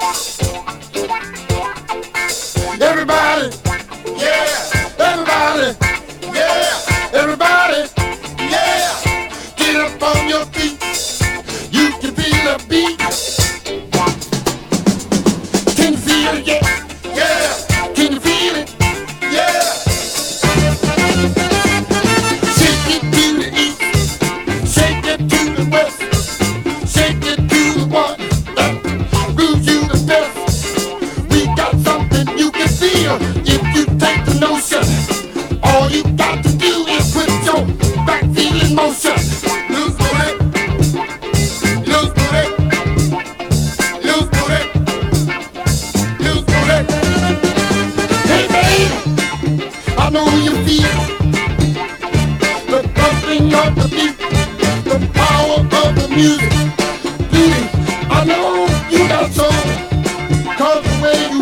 Thank motion. All you got to do is put your back feet in motion. Hey baby, I know you feel. The thumping of the beat, the power of the music. Beauty, I know you got soul, cause the way you